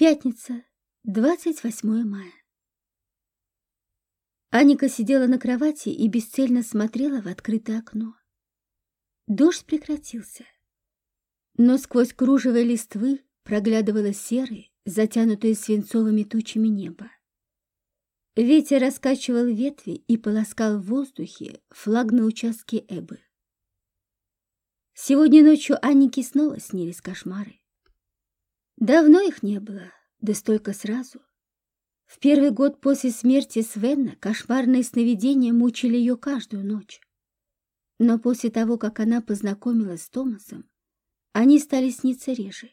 Пятница, 28 мая. Аника сидела на кровати и бесцельно смотрела в открытое окно. Дождь прекратился, но сквозь кружево листвы проглядывало серое, затянутое свинцовыми тучами небо. Ветер раскачивал ветви и полоскал в воздухе флаг на участке Эбы. Сегодня ночью Анике снова снились кошмары. Давно их не было, да столько сразу. В первый год после смерти Свена кошмарные сновидения мучили ее каждую ночь. Но после того, как она познакомилась с Томасом, они стали сниться реже.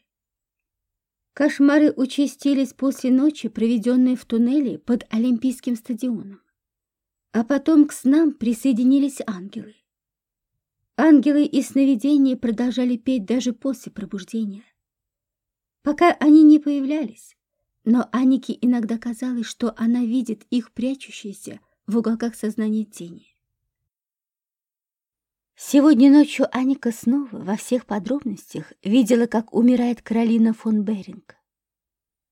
Кошмары участились после ночи, проведенной в туннеле под Олимпийским стадионом. А потом к снам присоединились ангелы. Ангелы и сновидения продолжали петь даже после пробуждения. Пока они не появлялись, но Анике иногда казалось, что она видит их прячущиеся в уголках сознания тени. Сегодня ночью Аника снова во всех подробностях видела, как умирает Каролина фон Беринг.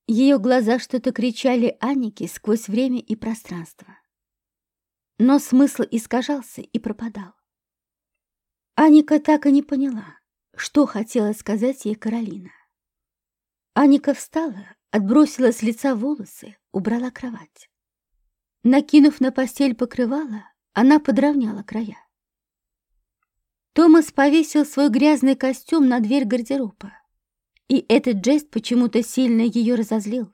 Ее глаза что-то кричали Анике сквозь время и пространство. Но смысл искажался и пропадал. Аника так и не поняла, что хотела сказать ей Каролина. Аника встала, отбросила с лица волосы, убрала кровать. Накинув на постель покрывало, она подровняла края. Томас повесил свой грязный костюм на дверь гардероба, и этот жест почему-то сильно ее разозлил.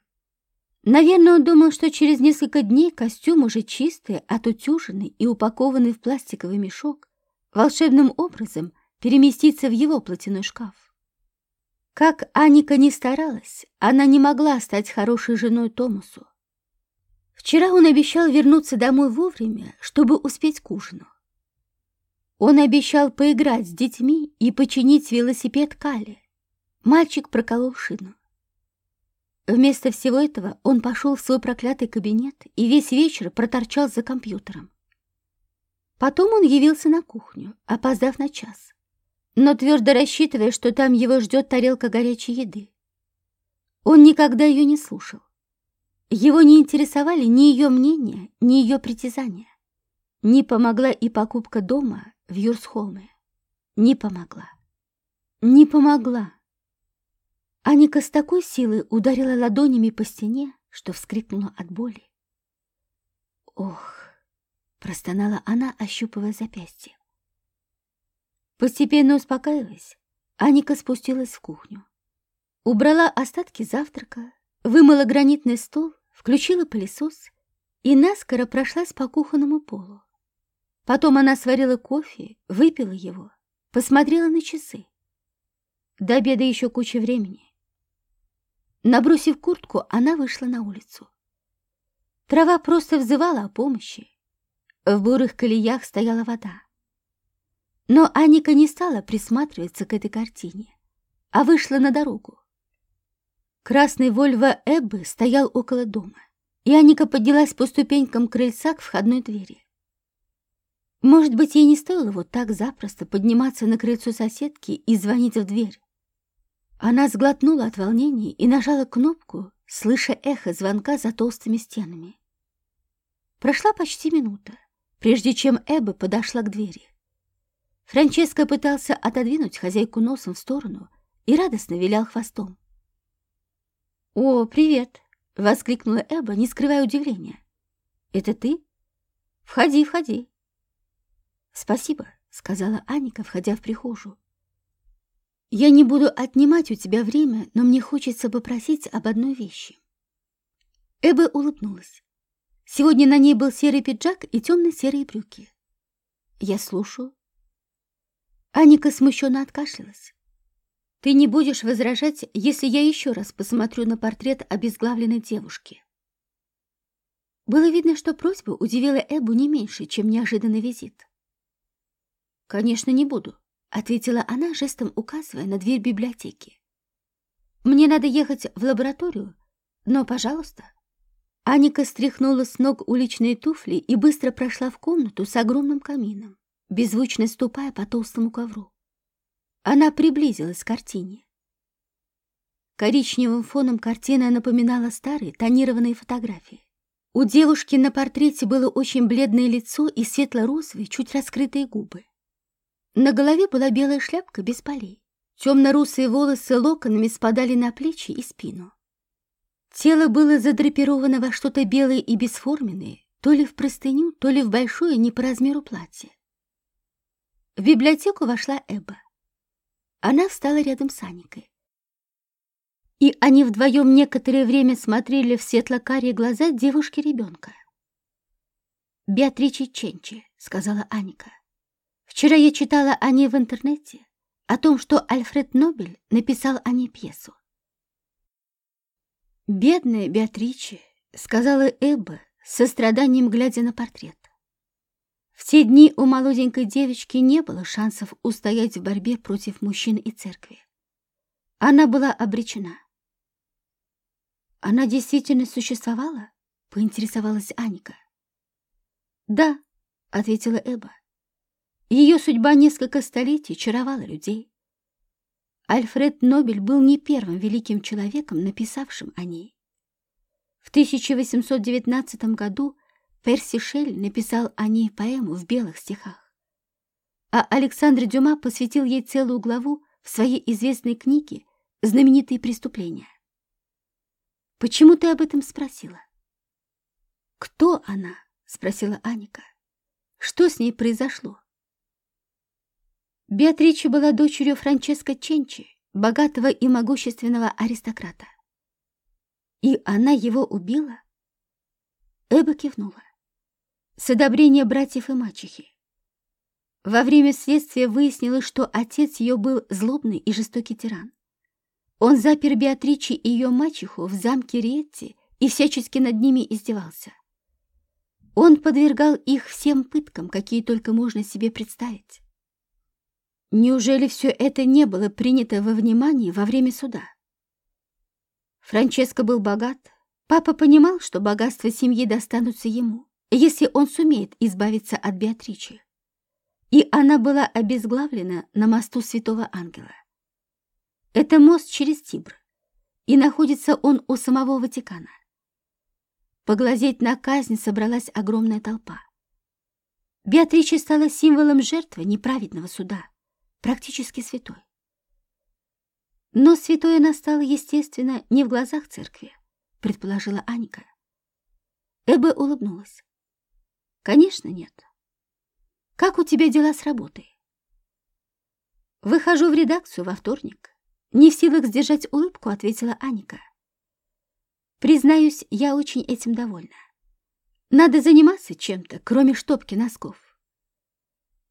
Наверное, он думал, что через несколько дней костюм уже чистый, отутюженный и упакованный в пластиковый мешок волшебным образом переместится в его платяной шкаф. Как Аника не старалась, она не могла стать хорошей женой Томасу. Вчера он обещал вернуться домой вовремя, чтобы успеть к ужину. Он обещал поиграть с детьми и починить велосипед Кали. Мальчик проколол шину. Вместо всего этого он пошел в свой проклятый кабинет и весь вечер проторчал за компьютером. Потом он явился на кухню, опоздав на час но твердо рассчитывая, что там его ждет тарелка горячей еды. Он никогда ее не слушал. Его не интересовали ни ее мнение, ни ее притязания. Не помогла и покупка дома в Юрсхолме. Не помогла. Не помогла. Аника с такой силой ударила ладонями по стене, что вскрикнула от боли. «Ох!» — простонала она, ощупывая запястье. Постепенно успокаиваясь, Аника спустилась в кухню. Убрала остатки завтрака, вымыла гранитный стол, включила пылесос и наскоро прошлась по кухонному полу. Потом она сварила кофе, выпила его, посмотрела на часы. До обеда еще куча времени. Набросив куртку, она вышла на улицу. Трава просто взывала о помощи. В бурых колеях стояла вода. Но Аника не стала присматриваться к этой картине, а вышла на дорогу. Красный Вольво Эббы стоял около дома, и Аника поднялась по ступенькам крыльца к входной двери. Может быть, ей не стоило вот так запросто подниматься на крыльцо соседки и звонить в дверь. Она сглотнула от волнения и нажала кнопку, слыша эхо звонка за толстыми стенами. Прошла почти минута, прежде чем Эбба подошла к двери. Франческо пытался отодвинуть хозяйку носом в сторону и радостно вилял хвостом. «О, привет!» — воскликнула Эба, не скрывая удивления. «Это ты? Входи, входи!» «Спасибо», — сказала Аника, входя в прихожую. «Я не буду отнимать у тебя время, но мне хочется попросить об одной вещи». Эба улыбнулась. Сегодня на ней был серый пиджак и темно-серые брюки. «Я слушаю», Аника смущенно откашлялась. «Ты не будешь возражать, если я еще раз посмотрю на портрет обезглавленной девушки?» Было видно, что просьба удивила Эбу не меньше, чем неожиданный визит. «Конечно, не буду», — ответила она, жестом указывая на дверь библиотеки. «Мне надо ехать в лабораторию, но, пожалуйста». Аника стряхнула с ног уличные туфли и быстро прошла в комнату с огромным камином беззвучно ступая по толстому ковру. Она приблизилась к картине. Коричневым фоном картина напоминала старые тонированные фотографии. У девушки на портрете было очень бледное лицо и светло-розовые, чуть раскрытые губы. На голове была белая шляпка без полей. Темно-русые волосы локонами спадали на плечи и спину. Тело было задрапировано во что-то белое и бесформенное, то ли в простыню, то ли в большое не по размеру платье. В библиотеку вошла Эба. Она встала рядом с Аникой. И они вдвоем некоторое время смотрели в светло-карие глаза девушки-ребенка. «Беатриче Ченчи», — сказала Аника. «Вчера я читала о ней в интернете, о том, что Альфред Нобель написал о ней пьесу. «Бедная Беатриче», — сказала Эбба, с состраданием глядя на портрет. В те дни у молоденькой девочки не было шансов устоять в борьбе против мужчин и церкви. Она была обречена. «Она действительно существовала?» — поинтересовалась Аника. «Да», — ответила Эба. «Ее судьба несколько столетий чаровала людей. Альфред Нобель был не первым великим человеком, написавшим о ней. В 1819 году Перси Шель написал о ней поэму в белых стихах. А Александр Дюма посвятил ей целую главу в своей известной книге «Знаменитые преступления». «Почему ты об этом спросила?» «Кто она?» — спросила Аника. «Что с ней произошло?» Беатрича была дочерью Франческо Ченчи, богатого и могущественного аристократа. И она его убила? Эба кивнула. С одобрения братьев и мачехи. Во время следствия выяснилось, что отец ее был злобный и жестокий тиран. Он запер Беатричи и ее мачеху в замке Риетти и всячески над ними издевался. Он подвергал их всем пыткам, какие только можно себе представить. Неужели все это не было принято во внимание во время суда? Франческо был богат. Папа понимал, что богатства семьи достанутся ему, если он сумеет избавиться от Беатричи. И она была обезглавлена на мосту Святого Ангела. Это мост через Тибр, и находится он у самого Ватикана. Поглазеть на казнь собралась огромная толпа. Беатрича стала символом жертвы неправедного суда практически святой. Но святой она стала, естественно, не в глазах церкви, предположила Аника. Эбе улыбнулась. Конечно, нет. Как у тебя дела с работой? Выхожу в редакцию во вторник. Не в силах сдержать улыбку, ответила Аника. Признаюсь, я очень этим довольна. Надо заниматься чем-то, кроме штопки носков.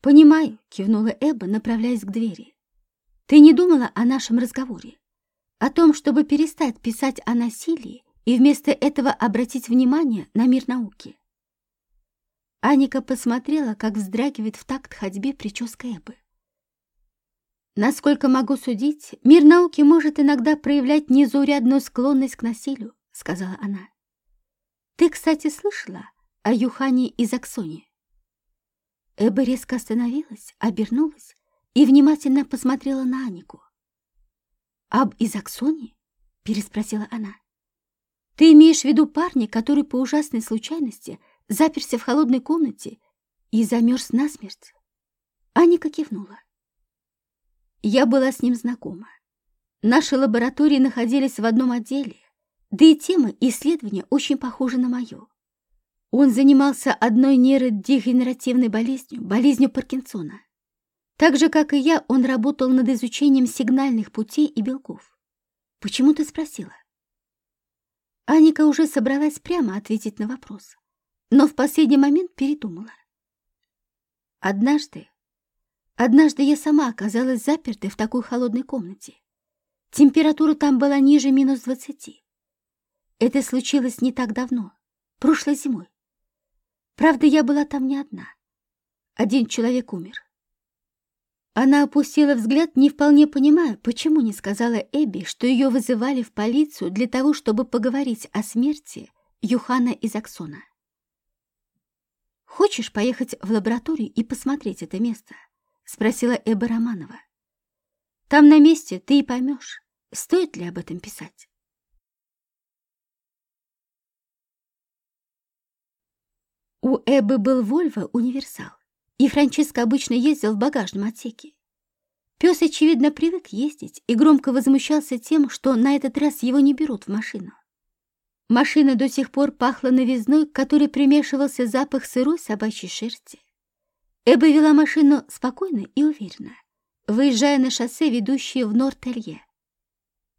«Понимаю», — кивнула Эбба, направляясь к двери. «Ты не думала о нашем разговоре? О том, чтобы перестать писать о насилии и вместо этого обратить внимание на мир науки?» Аника посмотрела, как вздрагивает в такт ходьбе прическа Эббы. «Насколько могу судить, мир науки может иногда проявлять незаурядную склонность к насилию», — сказала она. «Ты, кстати, слышала о Юхане и Заксоне?» Эбба резко остановилась, обернулась и внимательно посмотрела на Анику. «Об Изаксоне?» — переспросила она. «Ты имеешь в виду парня, который по ужасной случайности заперся в холодной комнате и замерз насмерть?» Аника кивнула. Я была с ним знакома. Наши лаборатории находились в одном отделе, да и тема исследования очень похожа на мою. Он занимался одной нейродегенеративной болезнью, болезнью Паркинсона. Так же, как и я, он работал над изучением сигнальных путей и белков. Почему ты спросила? Аника уже собралась прямо ответить на вопрос, но в последний момент передумала. Однажды, однажды я сама оказалась запертой в такой холодной комнате. Температура там была ниже минус двадцати. Это случилось не так давно, прошлой зимой. Правда, я была там не одна. Один человек умер. Она опустила взгляд, не вполне понимая, почему не сказала Эбби, что ее вызывали в полицию для того, чтобы поговорить о смерти Юхана из Аксона. «Хочешь поехать в лабораторию и посмотреть это место?» — спросила Эба Романова. «Там на месте ты и поймешь, Стоит ли об этом писать? У Эббы был Вольво универсал, и Франческо обычно ездил в багажном отсеке. Пес, очевидно, привык ездить и громко возмущался тем, что на этот раз его не берут в машину. Машина до сих пор пахла новизной, к которой примешивался запах сырой собачьей шерсти. Эба вела машину спокойно и уверенно, выезжая на шоссе, ведущее в Нортелье.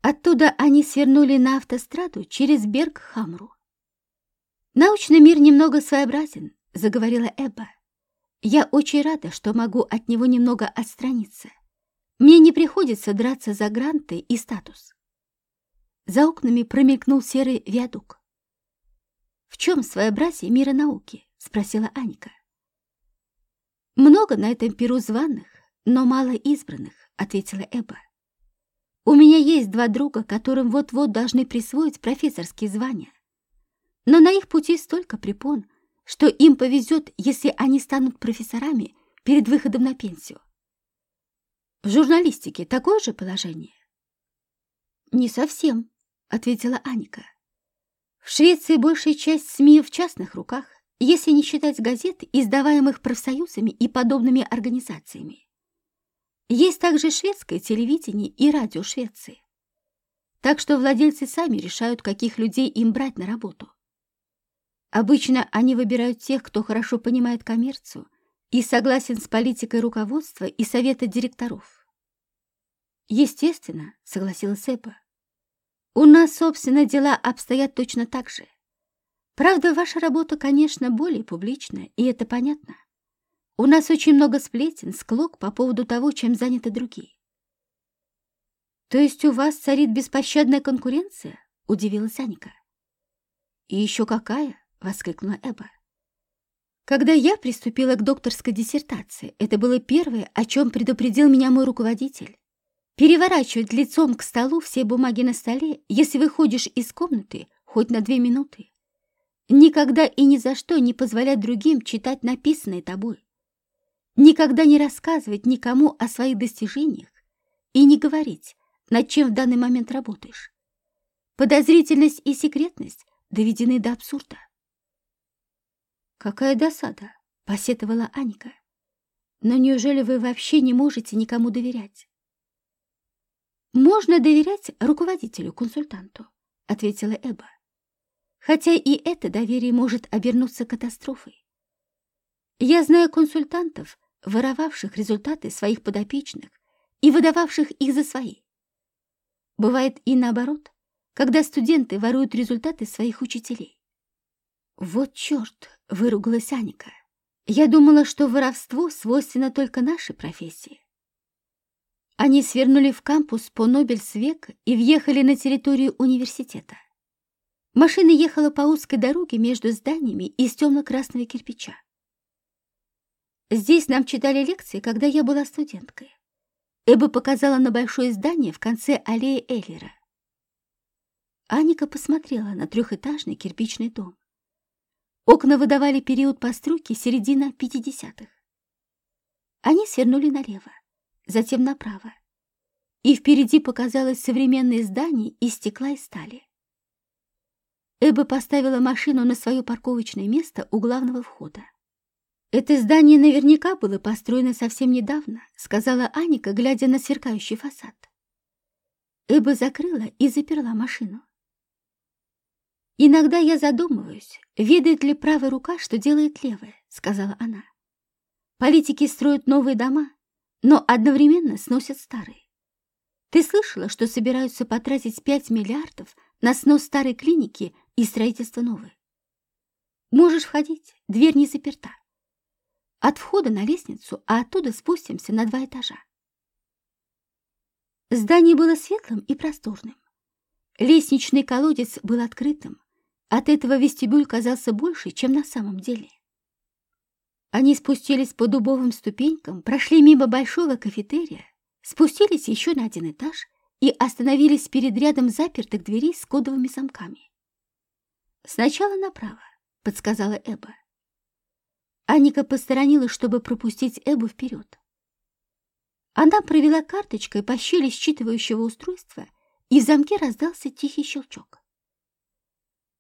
Оттуда они свернули на автостраду через Берг-Хамру. «Научный мир немного своеобразен», — заговорила Эбба. «Я очень рада, что могу от него немного отстраниться. Мне не приходится драться за гранты и статус». За окнами промелькнул серый виадук. «В чем своеобразие мира науки?» — спросила Аника. «Много на этом перу званых, но мало избранных», — ответила Эба. «У меня есть два друга, которым вот-вот должны присвоить профессорские звания. Но на их пути столько препон, что им повезет, если они станут профессорами перед выходом на пенсию. В журналистике такое же положение? Не совсем, ответила Аника. В Швеции большая часть СМИ в частных руках, если не считать газет, издаваемых профсоюзами и подобными организациями. Есть также шведское телевидение и радио Швеции. Так что владельцы сами решают, каких людей им брать на работу. Обычно они выбирают тех, кто хорошо понимает коммерцию и согласен с политикой руководства и совета директоров. Естественно, согласилась Эпа. У нас, собственно, дела обстоят точно так же. Правда, ваша работа, конечно, более публичная, и это понятно. У нас очень много сплетен, склок по поводу того, чем заняты другие. То есть у вас царит беспощадная конкуренция? Удивилась Аника. И еще какая? воскликнула Эба. Когда я приступила к докторской диссертации, это было первое, о чем предупредил меня мой руководитель. Переворачивать лицом к столу все бумаги на столе, если выходишь из комнаты хоть на две минуты. Никогда и ни за что не позволять другим читать написанное тобой. Никогда не рассказывать никому о своих достижениях и не говорить, над чем в данный момент работаешь. Подозрительность и секретность доведены до абсурда. «Какая досада!» — посетовала Анька. «Но неужели вы вообще не можете никому доверять?» «Можно доверять руководителю-консультанту», — ответила Эба. «Хотя и это доверие может обернуться катастрофой. Я знаю консультантов, воровавших результаты своих подопечных и выдававших их за свои. Бывает и наоборот, когда студенты воруют результаты своих учителей. Вот черт, выругалась Аника. Я думала, что воровство свойственно только нашей профессии. Они свернули в кампус по Нобельсвек и въехали на территорию университета. Машина ехала по узкой дороге между зданиями из темно-красного кирпича. Здесь нам читали лекции, когда я была студенткой. Эба показала на большое здание в конце аллеи Эллера. Аника посмотрела на трехэтажный кирпичный дом. Окна выдавали период постройки середина 50-х. Они свернули налево, затем направо. И впереди показалось современное здание из стекла и стали. Эба поставила машину на свое парковочное место у главного входа. «Это здание наверняка было построено совсем недавно», сказала Аника, глядя на сверкающий фасад. Эба закрыла и заперла машину. «Иногда я задумываюсь, ведает ли правая рука, что делает левая», — сказала она. «Политики строят новые дома, но одновременно сносят старые. Ты слышала, что собираются потратить 5 миллиардов на снос старой клиники и строительство новой? Можешь входить, дверь не заперта. От входа на лестницу, а оттуда спустимся на два этажа. Здание было светлым и просторным. Лестничный колодец был открытым, от этого вестибюль казался больше, чем на самом деле. Они спустились по дубовым ступенькам, прошли мимо большого кафетерия, спустились еще на один этаж и остановились перед рядом запертых дверей с кодовыми замками. «Сначала направо», — подсказала Эба. Аника посторонилась, чтобы пропустить Эбу вперед. Она провела карточкой по щели считывающего устройства и в замке раздался тихий щелчок.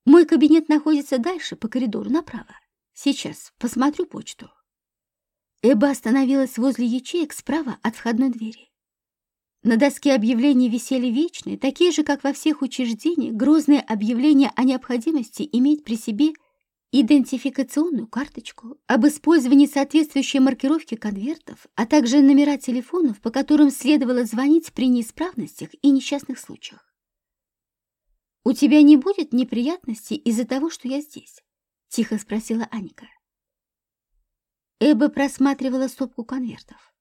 Мой кабинет находится дальше, по коридору, направо. Сейчас посмотрю почту. Эба остановилась возле ячеек справа от входной двери. На доске объявлений висели вечные, такие же, как во всех учреждениях, грозные объявления о необходимости иметь при себе идентификационную карточку, об использовании соответствующей маркировки конвертов, а также номера телефонов, по которым следовало звонить при неисправностях и несчастных случаях. «У тебя не будет неприятностей из-за того, что я здесь?» — тихо спросила Аника. Эба просматривала стопку конвертов.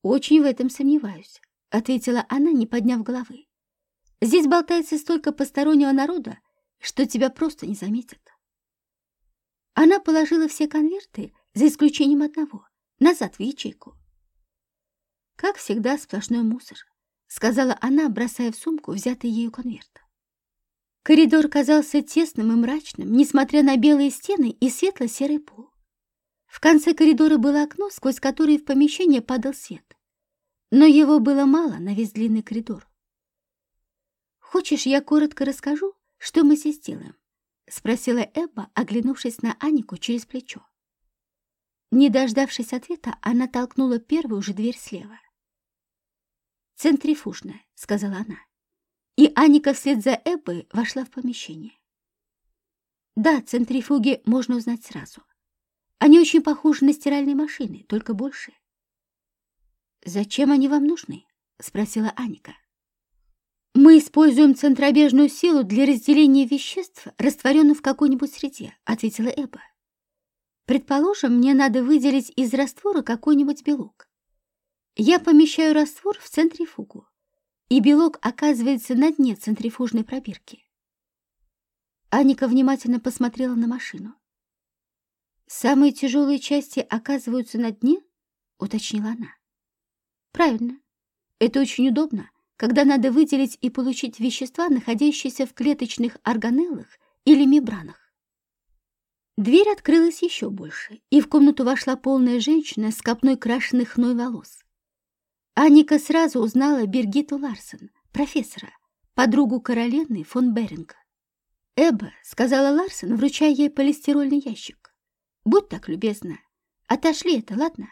«Очень в этом сомневаюсь», — ответила она, не подняв головы. «Здесь болтается столько постороннего народа, что тебя просто не заметят». Она положила все конверты, за исключением одного, назад в ячейку. «Как всегда, сплошной мусор», — сказала она, бросая в сумку взятый ею конверт. Коридор казался тесным и мрачным, несмотря на белые стены и светло-серый пол. В конце коридора было окно, сквозь которое в помещение падал свет. Но его было мало на весь длинный коридор. «Хочешь, я коротко расскажу, что мы здесь делаем?» — спросила Эбба, оглянувшись на Анику через плечо. Не дождавшись ответа, она толкнула первую же дверь слева. «Центрифужная», — сказала она и Аника вслед за Эббой вошла в помещение. Да, центрифуги можно узнать сразу. Они очень похожи на стиральные машины, только больше. «Зачем они вам нужны?» — спросила Аника. «Мы используем центробежную силу для разделения веществ, растворенных в какой-нибудь среде», — ответила Эба. «Предположим, мне надо выделить из раствора какой-нибудь белок. Я помещаю раствор в центрифугу и белок оказывается на дне центрифужной пробирки. Аника внимательно посмотрела на машину. «Самые тяжелые части оказываются на дне?» — уточнила она. «Правильно. Это очень удобно, когда надо выделить и получить вещества, находящиеся в клеточных органеллах или мембранах. Дверь открылась еще больше, и в комнату вошла полная женщина с копной крашеных хной волос. Аника сразу узнала Бергиту Ларсен, профессора, подругу Каролины фон Беринга. «Эбба», — сказала Ларсен, вручая ей полистирольный ящик. «Будь так любезна. Отошли это, ладно?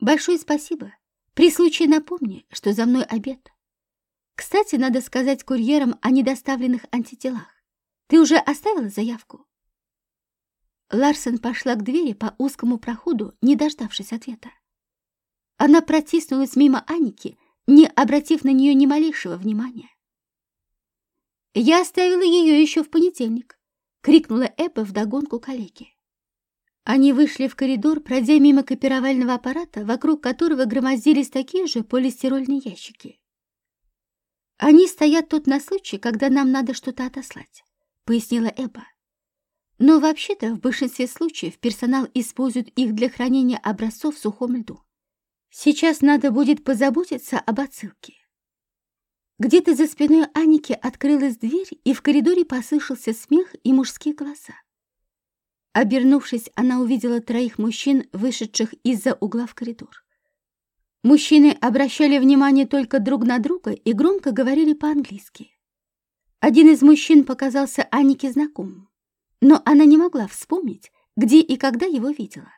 Большое спасибо. При случае напомни, что за мной обед. Кстати, надо сказать курьерам о недоставленных антителах. Ты уже оставила заявку?» Ларсен пошла к двери по узкому проходу, не дождавшись ответа. Она протиснулась мимо Аники, не обратив на нее ни малейшего внимания. «Я оставила ее еще в понедельник», — крикнула Эбба вдогонку калеки. Они вышли в коридор, пройдя мимо копировального аппарата, вокруг которого громоздились такие же полистирольные ящики. «Они стоят тут на случай, когда нам надо что-то отослать», — пояснила Эбба. «Но вообще-то в большинстве случаев персонал использует их для хранения образцов в сухом льду. Сейчас надо будет позаботиться об отсылке. Где-то за спиной Аники открылась дверь, и в коридоре послышался смех и мужские голоса. Обернувшись, она увидела троих мужчин, вышедших из-за угла в коридор. Мужчины обращали внимание только друг на друга и громко говорили по-английски. Один из мужчин показался Анике знакомым, но она не могла вспомнить, где и когда его видела.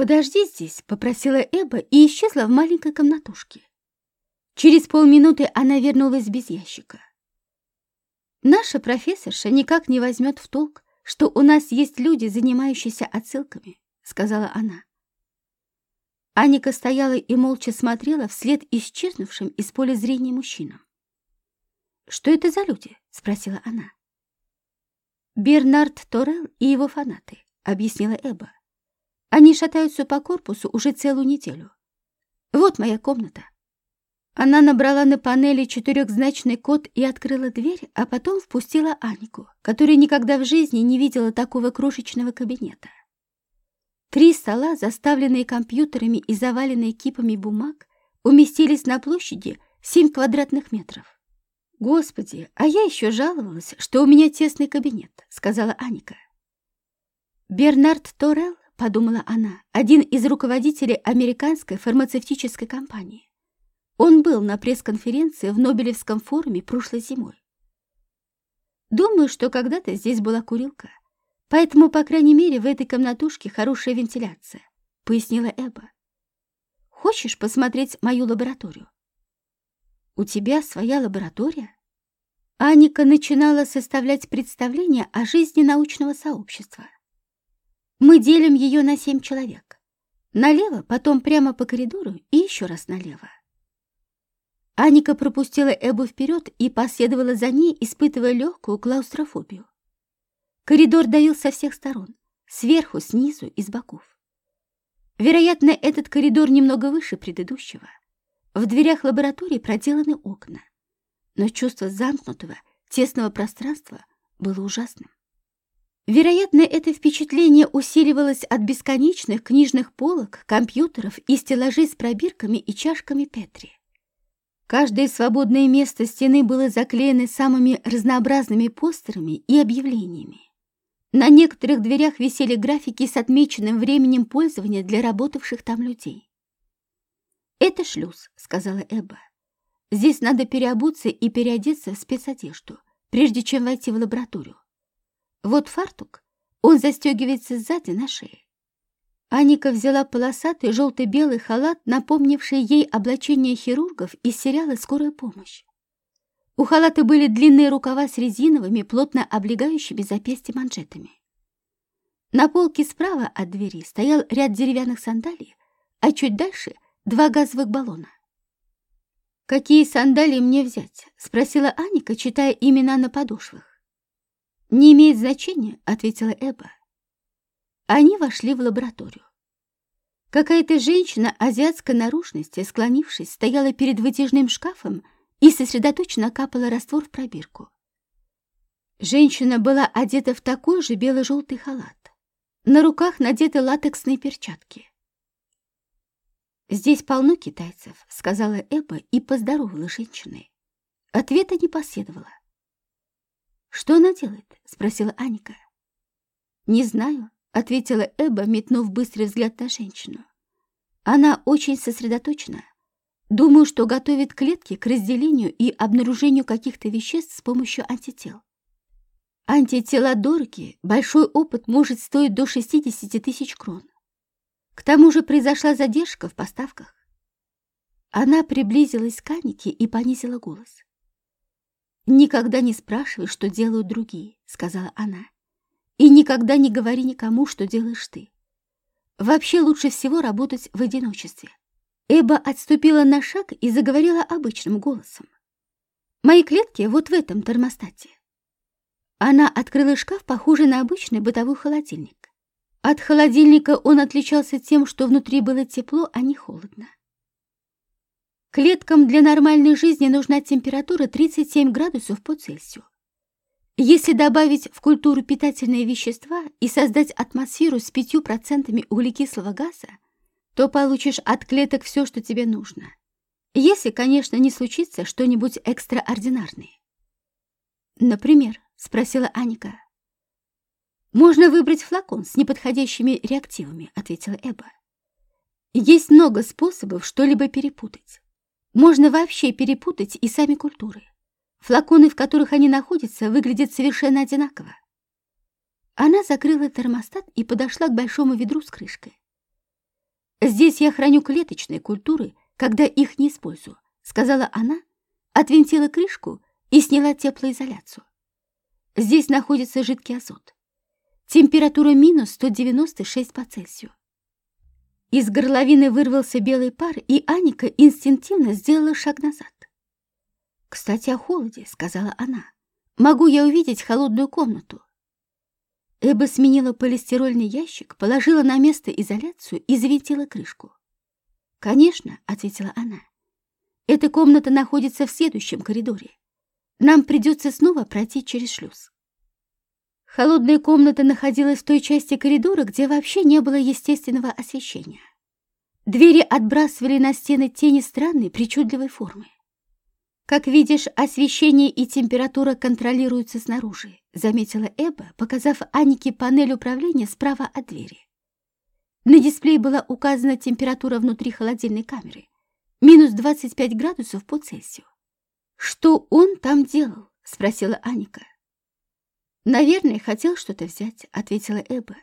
«Подожди здесь», — попросила Эба и исчезла в маленькой комнатушке. Через полминуты она вернулась без ящика. Наша профессорша никак не возьмет в толк, что у нас есть люди, занимающиеся отсылками, сказала она. Аника стояла и молча смотрела вслед исчезнувшим из поля зрения мужчинам. «Что это за люди?» — спросила она. «Бернард Торрелл и его фанаты», — объяснила Эба. Они шатаются по корпусу уже целую неделю. Вот моя комната. Она набрала на панели четырехзначный код и открыла дверь, а потом впустила Анику, которая никогда в жизни не видела такого крошечного кабинета. Три стола, заставленные компьютерами и заваленные кипами бумаг, уместились на площади 7 квадратных метров. «Господи, а я еще жаловалась, что у меня тесный кабинет», — сказала Аника. Бернард Торрелл подумала она, один из руководителей американской фармацевтической компании. Он был на пресс-конференции в Нобелевском форуме прошлой зимой. Думаю, что когда-то здесь была курилка, поэтому, по крайней мере, в этой комнатушке хорошая вентиляция, пояснила Эба. Хочешь посмотреть мою лабораторию? У тебя своя лаборатория? Аника начинала составлять представление о жизни научного сообщества. Мы делим ее на семь человек. Налево, потом прямо по коридору и еще раз налево. Аника пропустила Эбу вперед и последовала за ней, испытывая легкую клаустрофобию. Коридор давил со всех сторон, сверху, снизу и с боков. Вероятно, этот коридор немного выше предыдущего. В дверях лаборатории проделаны окна, но чувство замкнутого, тесного пространства было ужасным. Вероятно, это впечатление усиливалось от бесконечных книжных полок, компьютеров и стеллажей с пробирками и чашками Петри. Каждое свободное место стены было заклеено самыми разнообразными постерами и объявлениями. На некоторых дверях висели графики с отмеченным временем пользования для работавших там людей. «Это шлюз», — сказала Эбба. «Здесь надо переобуться и переодеться в спецодежду, прежде чем войти в лабораторию. Вот фартук, он застегивается сзади на шее. Аника взяла полосатый желто-белый халат, напомнивший ей облачение хирургов из сериала «Скорая помощь». У халата были длинные рукава с резиновыми, плотно облегающими запястья манжетами. На полке справа от двери стоял ряд деревянных сандалий, а чуть дальше — два газовых баллона. «Какие сандалии мне взять?» — спросила Аника, читая имена на подошвах. «Не имеет значения», — ответила Эба. Они вошли в лабораторию. Какая-то женщина азиатской наружности, склонившись, стояла перед вытяжным шкафом и сосредоточенно капала раствор в пробирку. Женщина была одета в такой же бело-желтый халат. На руках надеты латексные перчатки. «Здесь полно китайцев», — сказала Эба и поздоровала женщиной. Ответа не последовало. «Что она делает?» — спросила Аника. «Не знаю. — ответила Эба, метнув быстрый взгляд на женщину. «Она очень сосредоточена. Думаю, что готовит клетки к разделению и обнаружению каких-то веществ с помощью антител. Антитела дороги, большой опыт может стоить до 60 тысяч крон. К тому же произошла задержка в поставках. Она приблизилась к Анике и понизила голос. «Никогда не спрашивай, что делают другие», — сказала она. И никогда не говори никому, что делаешь ты. Вообще лучше всего работать в одиночестве. Эба отступила на шаг и заговорила обычным голосом. Мои клетки вот в этом термостате. Она открыла шкаф, похожий на обычный бытовой холодильник. От холодильника он отличался тем, что внутри было тепло, а не холодно. Клеткам для нормальной жизни нужна температура 37 градусов по Цельсию. Если добавить в культуру питательные вещества и создать атмосферу с 5% углекислого газа, то получишь от клеток все, что тебе нужно. Если, конечно, не случится что-нибудь экстраординарное. «Например?» — спросила Аника. «Можно выбрать флакон с неподходящими реактивами», — ответила Эба. «Есть много способов что-либо перепутать. Можно вообще перепутать и сами культуры. Флаконы, в которых они находятся, выглядят совершенно одинаково. Она закрыла термостат и подошла к большому ведру с крышкой. «Здесь я храню клеточные культуры, когда их не использую», — сказала она, отвинтила крышку и сняла теплоизоляцию. Здесь находится жидкий азот. Температура минус 196 по Цельсию. Из горловины вырвался белый пар, и Аника инстинктивно сделала шаг назад. «Кстати, о холоде», — сказала она. «Могу я увидеть холодную комнату?» Эба сменила полистирольный ящик, положила на место изоляцию и завинтила крышку. «Конечно», — ответила она. «Эта комната находится в следующем коридоре. Нам придется снова пройти через шлюз». Холодная комната находилась в той части коридора, где вообще не было естественного освещения. Двери отбрасывали на стены тени странной, причудливой формы. «Как видишь, освещение и температура контролируются снаружи», заметила Эба, показав Анике панель управления справа от двери. На дисплее была указана температура внутри холодильной камеры. минус 25 градусов по Цельсию. «Что он там делал?» — спросила Аника. «Наверное, хотел что-то взять», — ответила Эба.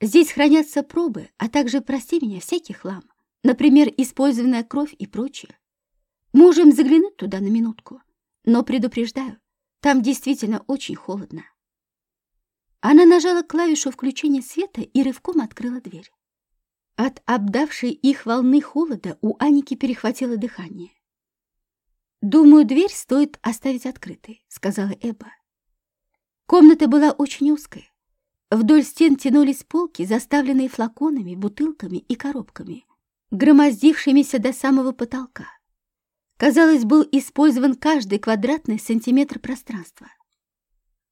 «Здесь хранятся пробы, а также, прости меня, всякий хлам. Например, использованная кровь и прочее. Можем заглянуть туда на минутку, но предупреждаю, там действительно очень холодно». Она нажала клавишу включения света и рывком открыла дверь. От обдавшей их волны холода у Аники перехватило дыхание. «Думаю, дверь стоит оставить открытой», — сказала Эба. Комната была очень узкая. Вдоль стен тянулись полки, заставленные флаконами, бутылками и коробками, громоздившимися до самого потолка. Казалось, был использован каждый квадратный сантиметр пространства.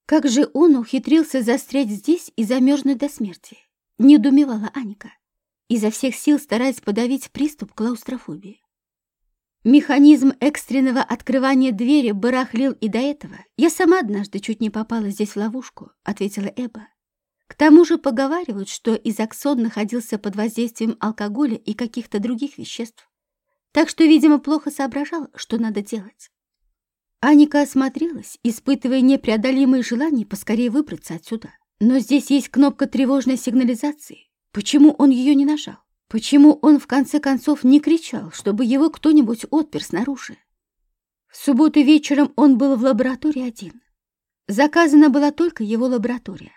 Как же он ухитрился застрять здесь и замерзнуть до смерти? Недумевала Аника, изо всех сил стараясь подавить приступ клаустрофобии. Механизм экстренного открывания двери барахлил и до этого. Я сама однажды чуть не попала здесь в ловушку, ответила Эба. К тому же поговаривают, что Изаксон находился под воздействием алкоголя и каких-то других веществ. Так что, видимо, плохо соображал, что надо делать. Аника осмотрелась, испытывая непреодолимое желание поскорее выбраться отсюда. Но здесь есть кнопка тревожной сигнализации. Почему он ее не нажал? Почему он в конце концов не кричал, чтобы его кто-нибудь отпер снаружи? В субботу вечером он был в лаборатории один. Заказана была только его лаборатория.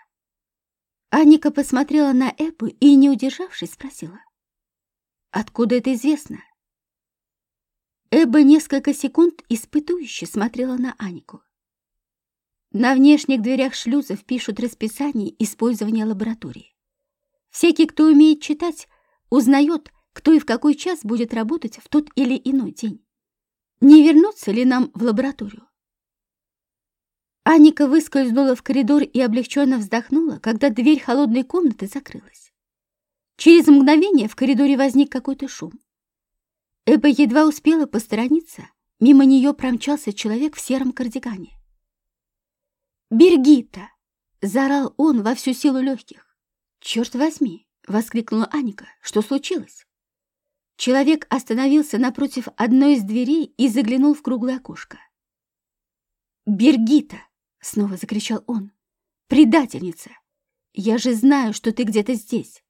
Аника посмотрела на Эбу и, не удержавшись, спросила. «Откуда это известно?» Эбба несколько секунд испытующе смотрела на Анику. На внешних дверях шлюзов пишут расписание использования лаборатории. Всякий, кто умеет читать, узнает, кто и в какой час будет работать в тот или иной день. Не вернуться ли нам в лабораторию? Аника выскользнула в коридор и облегченно вздохнула, когда дверь холодной комнаты закрылась. Через мгновение в коридоре возник какой-то шум. Эба едва успела посторониться, мимо нее промчался человек в сером кардигане. «Бергита!» — заорал он во всю силу легких. «Черт возьми!» — воскликнула Аника. «Что случилось?» Человек остановился напротив одной из дверей и заглянул в круглое окошко. «Бергита!» — снова закричал он. «Предательница! Я же знаю, что ты где-то здесь!»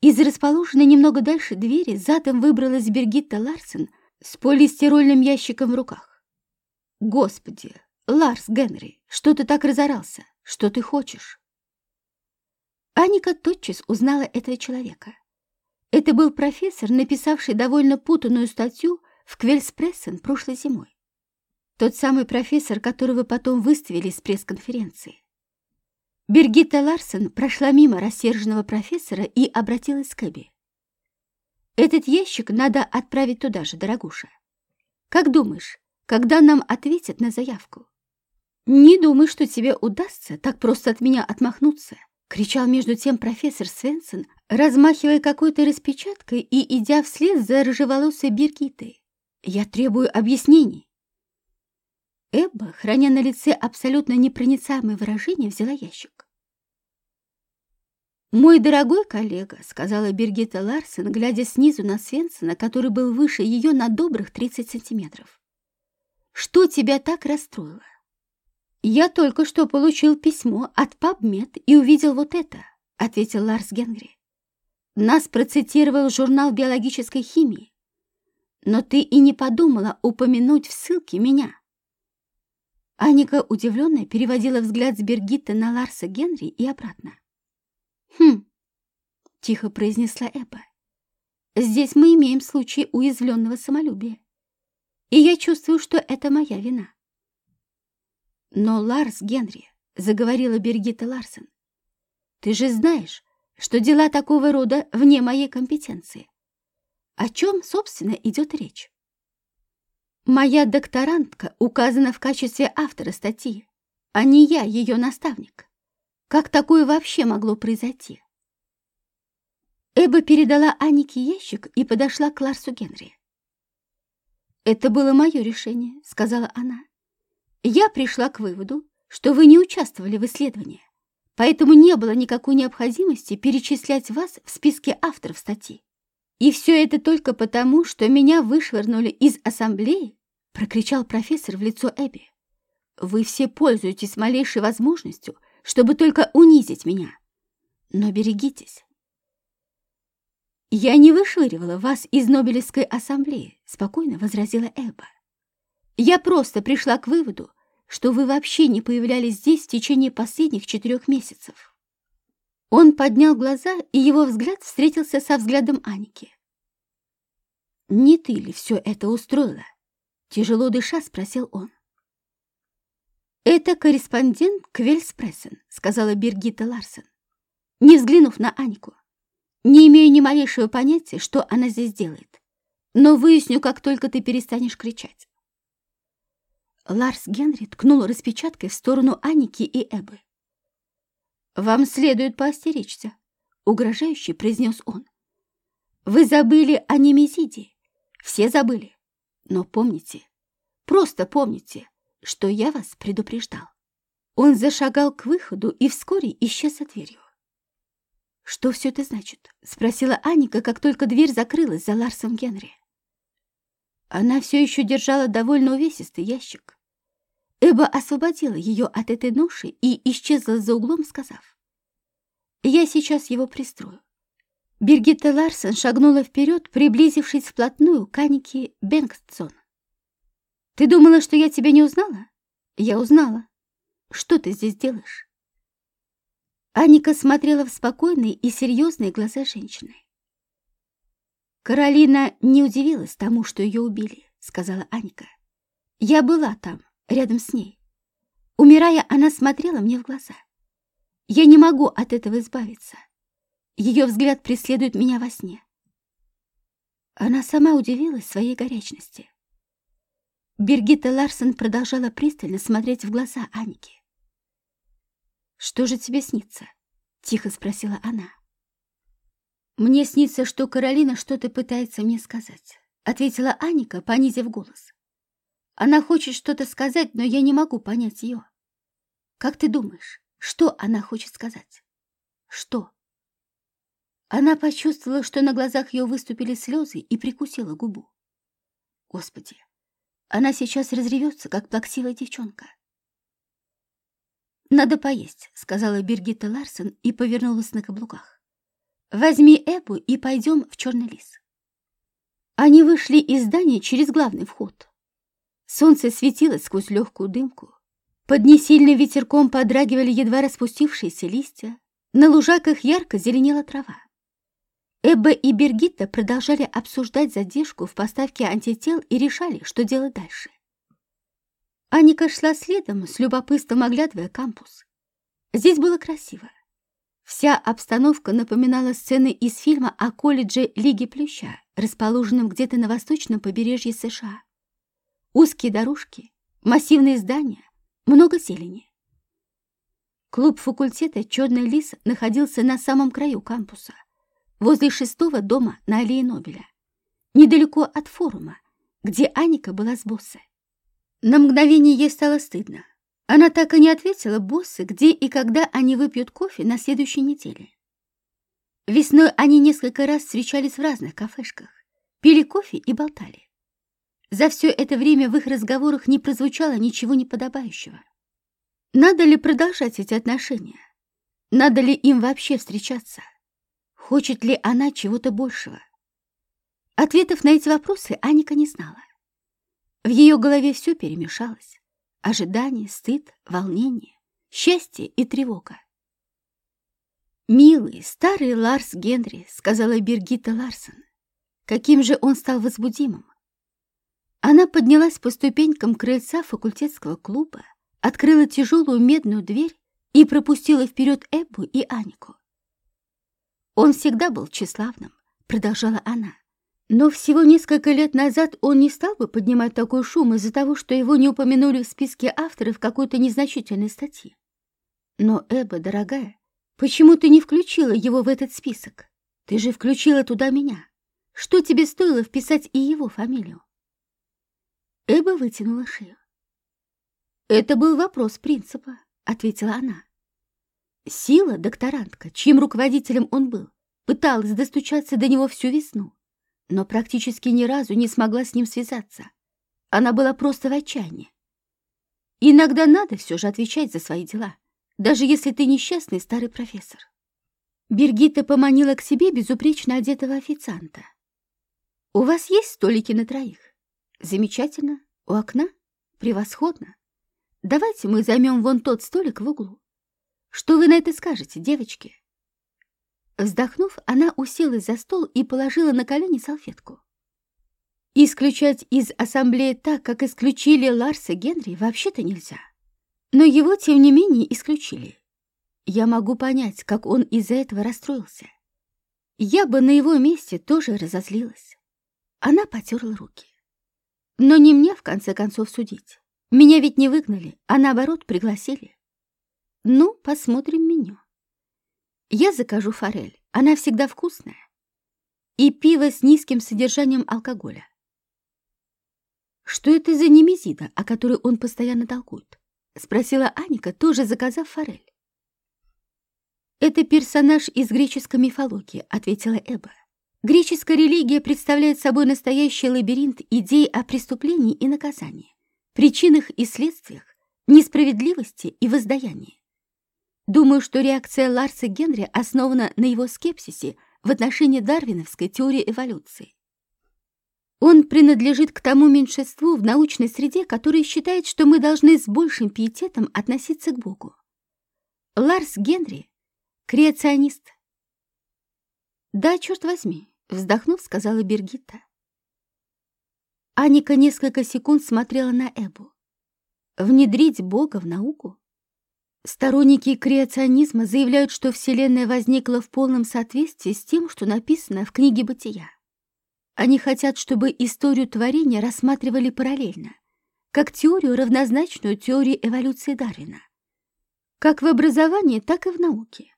Из расположенной немного дальше двери задом выбралась Бергитта Ларсен с полистирольным ящиком в руках. «Господи! Ларс Генри, что ты так разорался? Что ты хочешь?» Аника тотчас узнала этого человека. Это был профессор, написавший довольно путанную статью в Квельспрессен прошлой зимой. Тот самый профессор, которого потом выставили с пресс-конференции. Бергитта Ларсен прошла мимо рассерженного профессора и обратилась к Эбби. «Этот ящик надо отправить туда же, дорогуша. Как думаешь, когда нам ответят на заявку? Не думай, что тебе удастся так просто от меня отмахнуться» кричал между тем профессор Свенсон, размахивая какой-то распечаткой и идя вслед за рыжеволосой Биргитой. «Я требую объяснений!» Эбба, храня на лице абсолютно непроницаемое выражение, взяла ящик. «Мой дорогой коллега», — сказала Бергита Ларсен, глядя снизу на Свенсона, который был выше ее на добрых 30 сантиметров. «Что тебя так расстроило? «Я только что получил письмо от PubMed и увидел вот это», — ответил Ларс Генри. «Нас процитировал журнал биологической химии. Но ты и не подумала упомянуть в ссылке меня». Аника, удивленная, переводила взгляд с Бергитта на Ларса Генри и обратно. «Хм», — тихо произнесла Эбба, — «здесь мы имеем случай уязвленного самолюбия, и я чувствую, что это моя вина». «Но, Ларс Генри», — заговорила Бергита Ларсен, «ты же знаешь, что дела такого рода вне моей компетенции. О чем, собственно, идет речь? Моя докторантка указана в качестве автора статьи, а не я, ее наставник. Как такое вообще могло произойти?» Эба передала Анике ящик и подошла к Ларсу Генри. «Это было мое решение», — сказала она. Я пришла к выводу, что вы не участвовали в исследовании, поэтому не было никакой необходимости перечислять вас в списке авторов статьи. И все это только потому, что меня вышвырнули из ассамблеи, прокричал профессор в лицо Эбби. Вы все пользуетесь малейшей возможностью, чтобы только унизить меня. Но берегитесь. Я не вышвыривала вас из Нобелевской ассамблеи, спокойно возразила Эбба. Я просто пришла к выводу, что вы вообще не появлялись здесь в течение последних четырех месяцев. Он поднял глаза, и его взгляд встретился со взглядом Аники. «Не ты ли все это устроила?» Тяжело дыша, спросил он. «Это корреспондент Квельспрессен», — сказала Бергита Ларсен, не взглянув на Анику. «Не имею ни малейшего понятия, что она здесь делает, но выясню, как только ты перестанешь кричать». Ларс Генри ткнул распечаткой в сторону Аники и Эбы. «Вам следует поостеречься», — угрожающе произнес он. «Вы забыли о Немезиде. Все забыли. Но помните, просто помните, что я вас предупреждал». Он зашагал к выходу и вскоре исчез за дверью. «Что все это значит?» — спросила Аника, как только дверь закрылась за Ларсом Генри. Она все еще держала довольно увесистый ящик. Эба освободила ее от этой ноши и исчезла за углом, сказав. «Я сейчас его пристрою». Бергитта Ларсен шагнула вперед, приблизившись вплотную к Анике Бенгстсон. «Ты думала, что я тебя не узнала?» «Я узнала. Что ты здесь делаешь?» Аника смотрела в спокойные и серьезные глаза женщины. «Каролина не удивилась тому, что ее убили», — сказала Аника. «Я была там, рядом с ней. Умирая, она смотрела мне в глаза. Я не могу от этого избавиться. Ее взгляд преследует меня во сне. Она сама удивилась своей горячности. Бергита Ларсен продолжала пристально смотреть в глаза Аники. «Что же тебе снится?» — тихо спросила она. «Мне снится, что Каролина что-то пытается мне сказать», — ответила Аника, понизив голос. Она хочет что-то сказать, но я не могу понять ее. Как ты думаешь, что она хочет сказать? Что? Она почувствовала, что на глазах ее выступили слезы и прикусила губу. Господи, она сейчас разревется, как плаксивая девчонка. «Надо поесть», — сказала Бергита Ларсен и повернулась на каблуках. «Возьми Эбу и пойдем в черный лес». Они вышли из здания через главный вход. Солнце светило сквозь легкую дымку. Под несильным ветерком подрагивали едва распустившиеся листья. На лужаках ярко зеленела трава. Эбба и Бергитта продолжали обсуждать задержку в поставке антител и решали, что делать дальше. Аника шла следом, с любопытством оглядывая кампус. Здесь было красиво. Вся обстановка напоминала сцены из фильма о колледже Лиги Плюща, расположенном где-то на восточном побережье США. Узкие дорожки, массивные здания, много зелени. Клуб факультета «Черный лис» находился на самом краю кампуса, возле шестого дома на аллее Нобеля, недалеко от форума, где Аника была с боссой. На мгновение ей стало стыдно. Она так и не ответила боссы, где и когда они выпьют кофе на следующей неделе. Весной они несколько раз встречались в разных кафешках, пили кофе и болтали. За все это время в их разговорах не прозвучало ничего неподобающего. Надо ли продолжать эти отношения? Надо ли им вообще встречаться? Хочет ли она чего-то большего? Ответов на эти вопросы Аника не знала. В ее голове все перемешалось. Ожидание, стыд, волнение, счастье и тревога. «Милый, старый Ларс Генри», — сказала Бергита Ларсон. Каким же он стал возбудимым? Она поднялась по ступенькам крыльца факультетского клуба, открыла тяжелую медную дверь и пропустила вперед Эббу и Анику. «Он всегда был тщеславным», — продолжала она. «Но всего несколько лет назад он не стал бы поднимать такой шум из-за того, что его не упомянули в списке авторов какой-то незначительной статьи. Но, Эбба, дорогая, почему ты не включила его в этот список? Ты же включила туда меня. Что тебе стоило вписать и его фамилию?» Эба вытянула шею. «Это был вопрос принципа», — ответила она. Сила, докторантка, чьим руководителем он был, пыталась достучаться до него всю весну, но практически ни разу не смогла с ним связаться. Она была просто в отчаянии. Иногда надо все же отвечать за свои дела, даже если ты несчастный старый профессор. Бергита поманила к себе безупречно одетого официанта. «У вас есть столики на троих?» «Замечательно. У окна? Превосходно. Давайте мы займем вон тот столик в углу. Что вы на это скажете, девочки?» Вздохнув, она уселась за стол и положила на колени салфетку. Исключать из ассамблеи так, как исключили Ларса Генри, вообще-то нельзя. Но его, тем не менее, исключили. Я могу понять, как он из-за этого расстроился. Я бы на его месте тоже разозлилась. Она потерла руки. Но не мне, в конце концов, судить. Меня ведь не выгнали, а наоборот пригласили. Ну, посмотрим меню. Я закажу форель, она всегда вкусная. И пиво с низким содержанием алкоголя. Что это за немезида, о которой он постоянно толкует? Спросила Аника, тоже заказав форель. Это персонаж из греческой мифологии, ответила Эба. Греческая религия представляет собой настоящий лабиринт идей о преступлении и наказании, причинах и следствиях, несправедливости и воздаянии. Думаю, что реакция Ларса Генри основана на его скепсисе в отношении дарвиновской теории эволюции. Он принадлежит к тому меньшинству в научной среде, которое считает, что мы должны с большим пиететом относиться к Богу. Ларс Генри — креационист. «Да, черт возьми», — вздохнув, сказала Бергитта. Аника несколько секунд смотрела на Эбу. Внедрить Бога в науку? Сторонники креационизма заявляют, что Вселенная возникла в полном соответствии с тем, что написано в книге «Бытия». Они хотят, чтобы историю творения рассматривали параллельно, как теорию, равнозначную теории эволюции Дарвина. Как в образовании, так и в науке.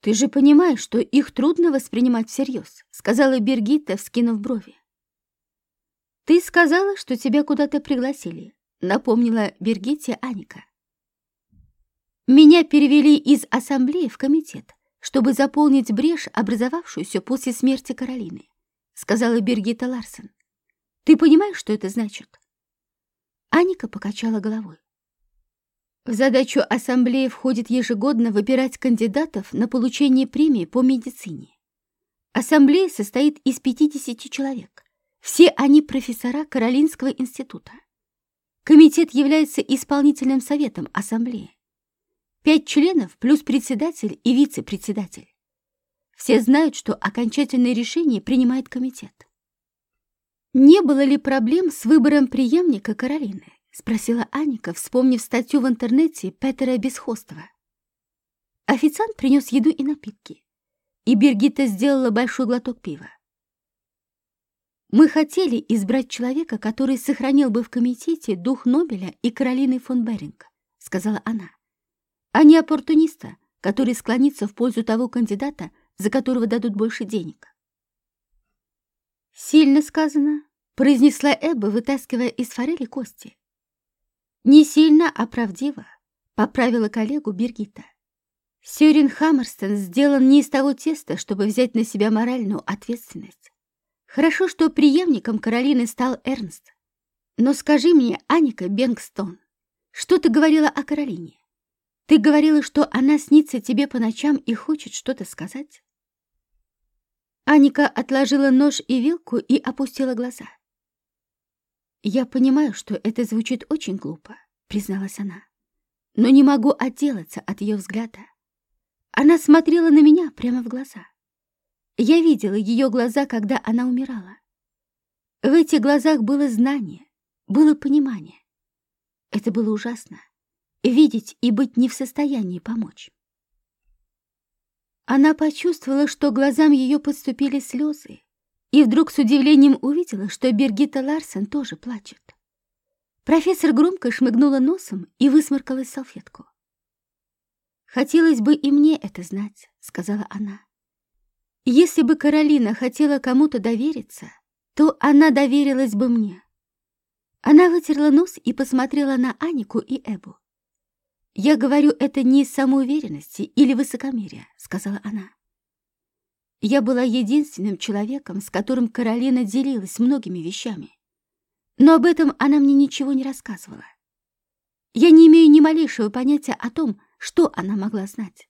«Ты же понимаешь, что их трудно воспринимать всерьез», — сказала Бергитта, вскинув брови. «Ты сказала, что тебя куда-то пригласили», — напомнила Бергитте Аника. Меня перевели из ассамблеи в комитет, чтобы заполнить брешь, образовавшуюся после смерти Каролины, сказала Бергита Ларсен. Ты понимаешь, что это значит? Аника покачала головой. В задачу ассамблеи входит ежегодно выбирать кандидатов на получение премии по медицине. Ассамблея состоит из 50 человек. Все они профессора Каролинского института. Комитет является исполнительным советом ассамблеи. Пять членов плюс председатель и вице-председатель. Все знают, что окончательное решение принимает комитет. «Не было ли проблем с выбором преемника Каролины?» — спросила Аника, вспомнив статью в интернете Петера Бесхостова. Официант принес еду и напитки, и Бергита сделала большой глоток пива. «Мы хотели избрать человека, который сохранил бы в комитете дух Нобеля и Каролины фон Беринг», — сказала она а не оппортуниста, который склонится в пользу того кандидата, за которого дадут больше денег. «Сильно сказано», — произнесла Эбба, вытаскивая из форели кости. «Не сильно, а правдиво», — поправила коллегу Бергита. Сёрин Хаммерстон сделан не из того теста, чтобы взять на себя моральную ответственность. Хорошо, что преемником Каролины стал Эрнст. Но скажи мне, Аника Бенгстон, что ты говорила о Каролине? Ты говорила, что она снится тебе по ночам и хочет что-то сказать?» Аника отложила нож и вилку и опустила глаза. «Я понимаю, что это звучит очень глупо», — призналась она, «но не могу отделаться от ее взгляда. Она смотрела на меня прямо в глаза. Я видела ее глаза, когда она умирала. В этих глазах было знание, было понимание. Это было ужасно видеть и быть не в состоянии помочь. Она почувствовала, что глазам ее подступили слезы, и вдруг с удивлением увидела, что Бергита Ларсен тоже плачет. Профессор громко шмыгнула носом и высморкалась салфетку. «Хотелось бы и мне это знать», — сказала она. «Если бы Каролина хотела кому-то довериться, то она доверилась бы мне». Она вытерла нос и посмотрела на Анику и Эбу. «Я говорю это не из самоуверенности или высокомерия», — сказала она. Я была единственным человеком, с которым Каролина делилась многими вещами. Но об этом она мне ничего не рассказывала. Я не имею ни малейшего понятия о том, что она могла знать.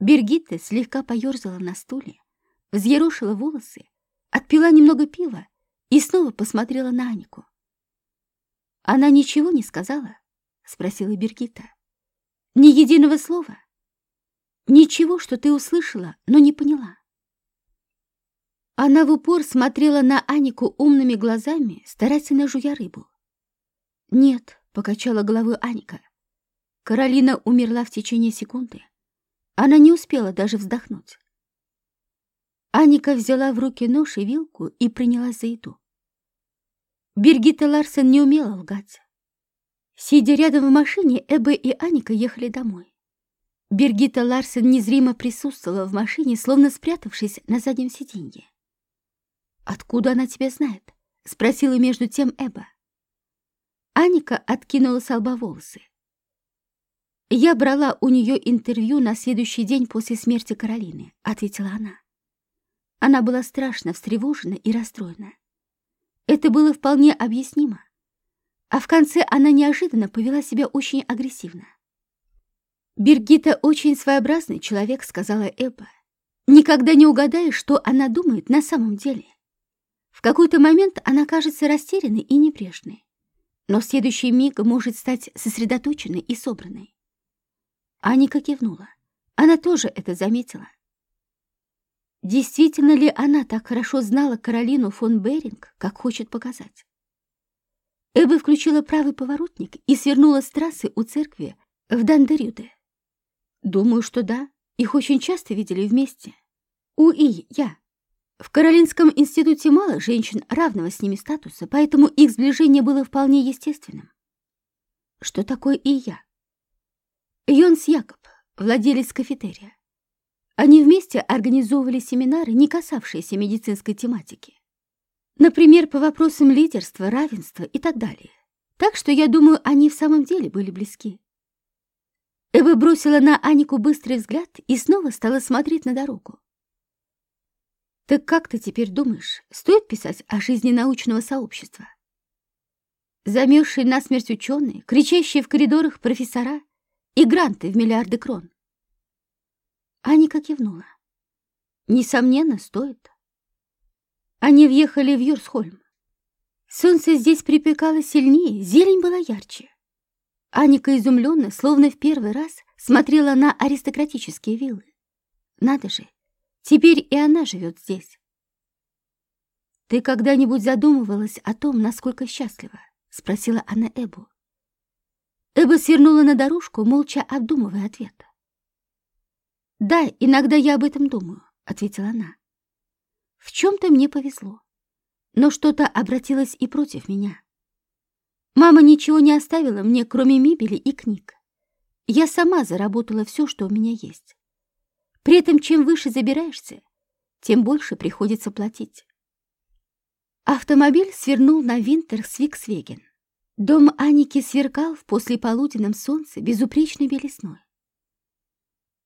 Бергитта слегка поерзала на стуле, взъерошила волосы, отпила немного пива и снова посмотрела на Анику. «Она ничего не сказала?» — спросила Бергитта. «Ни единого слова?» Ничего, что ты услышала, но не поняла. Она в упор смотрела на Анику умными глазами, старательно жуя рыбу. «Нет», — покачала головой Аника. Каролина умерла в течение секунды. Она не успела даже вздохнуть. Аника взяла в руки нож и вилку и принялась за еду. Бергита Ларсен не умела лгать. Сидя рядом в машине, Эбbe и Аника ехали домой. Бергита Ларсен незримо присутствовала в машине, словно спрятавшись на заднем сиденье. «Откуда она тебя знает?» — спросила между тем Эба. Аника откинула с лба волосы. «Я брала у нее интервью на следующий день после смерти Каролины», — ответила она. Она была страшно встревожена и расстроена. Это было вполне объяснимо. А в конце она неожиданно повела себя очень агрессивно. «Бергита очень своеобразный человек», — сказала Эбба. «Никогда не угадаешь, что она думает на самом деле. В какой-то момент она кажется растерянной и небрежной, но в следующий миг может стать сосредоточенной и собранной». Аника кивнула. Она тоже это заметила. Действительно ли она так хорошо знала Каролину фон Беринг, как хочет показать? Эбба включила правый поворотник и свернула с трассы у церкви в Дандерюде. Думаю, что да. Их очень часто видели вместе. У и я. В Каролинском институте мало женщин равного с ними статуса, поэтому их сближение было вполне естественным. Что такое и я? Йонс Якоб, владелец кафетерия. Они вместе организовывали семинары, не касавшиеся медицинской тематики. Например, по вопросам лидерства, равенства и так далее. Так что, я думаю, они в самом деле были близки. Эва бросила на Анику быстрый взгляд и снова стала смотреть на дорогу. «Так как ты теперь думаешь, стоит писать о жизни научного сообщества?» Замерзшие насмерть ученые, кричащие в коридорах профессора и гранты в миллиарды крон. Аника кивнула. «Несомненно, стоит». Они въехали в Юрсхольм. Солнце здесь припекало сильнее, зелень была ярче. Аника изумленно, словно в первый раз, смотрела на аристократические виллы. Надо же, теперь и она живет здесь. «Ты когда-нибудь задумывалась о том, насколько счастлива?» — спросила она Эбу. Эба свернула на дорожку, молча обдумывая ответ. «Да, иногда я об этом думаю», — ответила она. «В чем-то мне повезло, но что-то обратилось и против меня. Мама ничего не оставила мне, кроме мебели и книг. Я сама заработала все, что у меня есть. При этом, чем выше забираешься, тем больше приходится платить. Автомобиль свернул на Винтерсвиксвеген. Дом Аники сверкал в послеполуденном солнце безупречной белесной.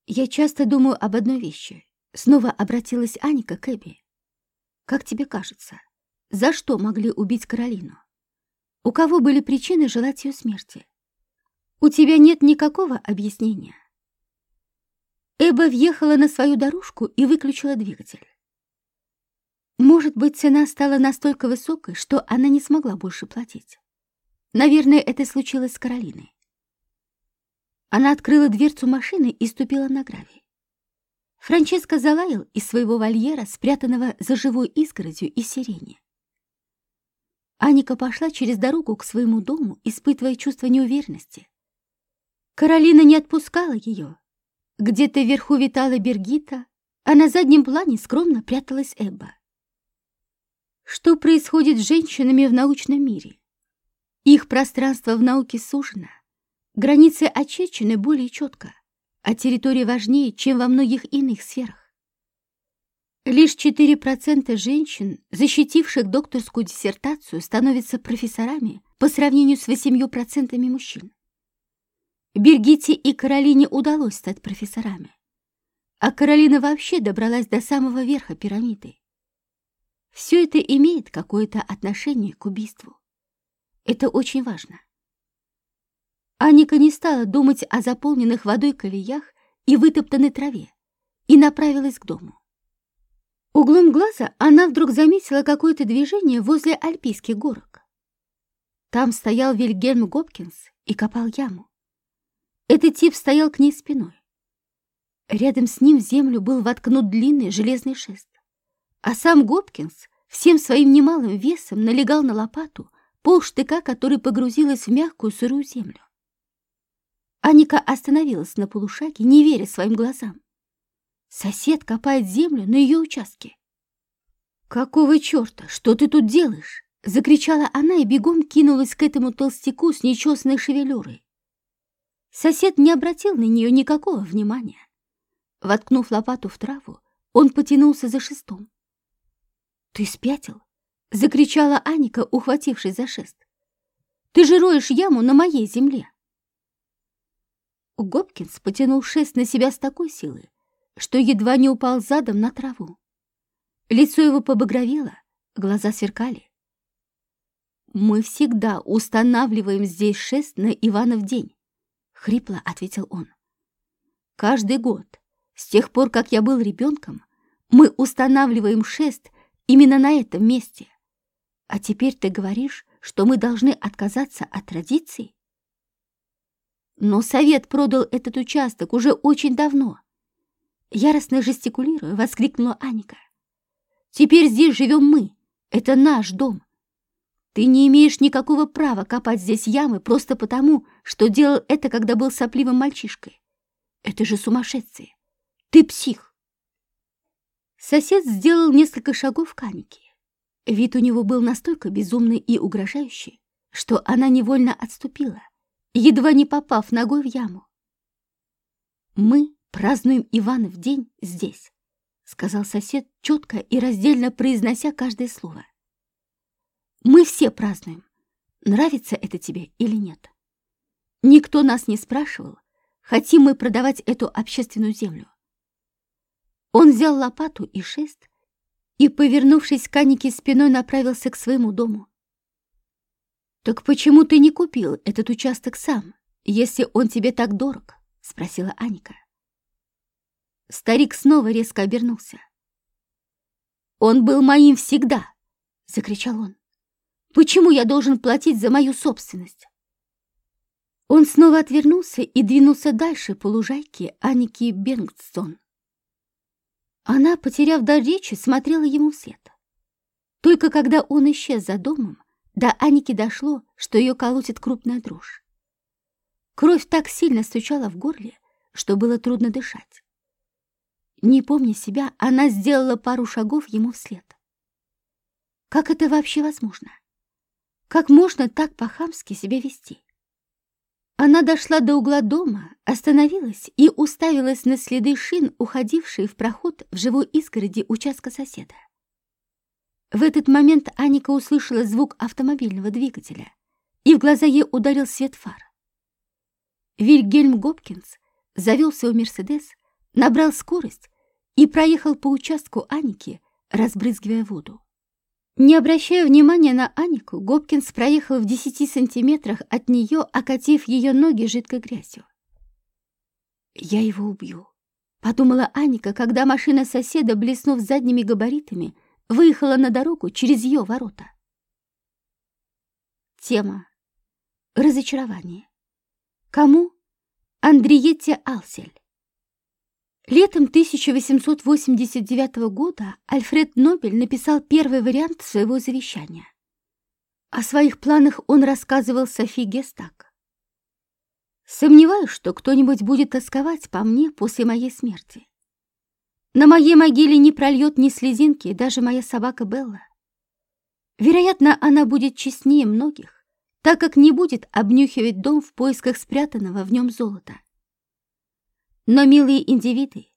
«Я часто думаю об одной вещи», — снова обратилась Аника к Эбби. «Как тебе кажется, за что могли убить Каролину?» У кого были причины желать ее смерти? У тебя нет никакого объяснения. Эба въехала на свою дорожку и выключила двигатель. Может быть, цена стала настолько высокой, что она не смогла больше платить. Наверное, это случилось с Каролиной. Она открыла дверцу машины и ступила на гравий. Франческо залаял из своего вольера, спрятанного за живой изгородью из сирени. Аника пошла через дорогу к своему дому, испытывая чувство неуверенности. Каролина не отпускала ее. Где-то вверху витала Бергита, а на заднем плане скромно пряталась Эбба. Что происходит с женщинами в научном мире? Их пространство в науке сужено, границы очерчены более четко, а территория важнее, чем во многих иных сферах. Лишь 4% женщин, защитивших докторскую диссертацию, становятся профессорами по сравнению с 8% мужчин. Бергите и Каролине удалось стать профессорами. а Каролина вообще добралась до самого верха пирамиды. Все это имеет какое-то отношение к убийству. Это очень важно. Аника не стала думать о заполненных водой колеях и вытоптанной траве и направилась к дому. Углом глаза она вдруг заметила какое-то движение возле Альпийских горок. Там стоял Вильгельм Гопкинс и копал яму. Этот тип стоял к ней спиной. Рядом с ним в землю был воткнут длинный железный шест, а сам Гопкинс всем своим немалым весом налегал на лопату полштыка, который погрузилась в мягкую сырую землю. Аника остановилась на полушаге, не веря своим глазам. Сосед копает землю на ее участке. «Какого черта? Что ты тут делаешь?» Закричала она и бегом кинулась к этому толстяку с нечесанной шевелюрой. Сосед не обратил на нее никакого внимания. Воткнув лопату в траву, он потянулся за шестом. «Ты спятил?» — закричала Аника, ухватившись за шест. «Ты же роешь яму на моей земле!» Гопкинс потянул шест на себя с такой силой, что едва не упал задом на траву. Лицо его побагровело, глаза сверкали. «Мы всегда устанавливаем здесь шест на Иванов день», — хрипло ответил он. «Каждый год, с тех пор, как я был ребенком, мы устанавливаем шест именно на этом месте. А теперь ты говоришь, что мы должны отказаться от традиций?» Но совет продал этот участок уже очень давно. Яростно жестикулируя, воскликнула Аника. Теперь здесь живем мы. Это наш дом. Ты не имеешь никакого права копать здесь ямы просто потому, что делал это, когда был сопливым мальчишкой. Это же сумасшествие. Ты псих. Сосед сделал несколько шагов к Анике. Вид у него был настолько безумный и угрожающий, что она невольно отступила — едва не попав ногой в яму. «Мы празднуем Иванов день здесь», — сказал сосед, четко и раздельно произнося каждое слово. «Мы все празднуем, нравится это тебе или нет. Никто нас не спрашивал, хотим мы продавать эту общественную землю». Он взял лопату и шест и, повернувшись к Анике спиной, направился к своему дому. «Так почему ты не купил этот участок сам, если он тебе так дорог?» — спросила Аника. Старик снова резко обернулся. «Он был моим всегда!» — закричал он. «Почему я должен платить за мою собственность?» Он снова отвернулся и двинулся дальше по лужайке Аники Бенгстон. Она, потеряв дар речи, смотрела ему вслед. Только когда он исчез за домом, до Аники дошло, что ее колотит крупная дрожь. Кровь так сильно стучала в горле, что было трудно дышать. Не помня себя, она сделала пару шагов ему вслед. Как это вообще возможно? Как можно так по-хамски себя вести? Она дошла до угла дома, остановилась и уставилась на следы шин, уходившие в проход в живой изгороди участка соседа. В этот момент Аника услышала звук автомобильного двигателя, и в глаза ей ударил свет фар. Вильгельм Гопкинс завел свой «Мерседес», набрал скорость и проехал по участку Аники, разбрызгивая воду. Не обращая внимания на Анику, Гопкинс проехал в десяти сантиметрах от нее, окатив ее ноги жидкой грязью. «Я его убью», — подумала Аника, когда машина соседа, блеснув задними габаритами, выехала на дорогу через ее ворота. Тема. Разочарование. Кому? Андриетте Алсель. Летом 1889 года Альфред Нобель написал первый вариант своего завещания. О своих планах он рассказывал Софи Гестак. «Сомневаюсь, что кто-нибудь будет тосковать по мне после моей смерти. На моей могиле не прольет ни слезинки даже моя собака Белла. Вероятно, она будет честнее многих, так как не будет обнюхивать дом в поисках спрятанного в нем золота. Но милые индивиды,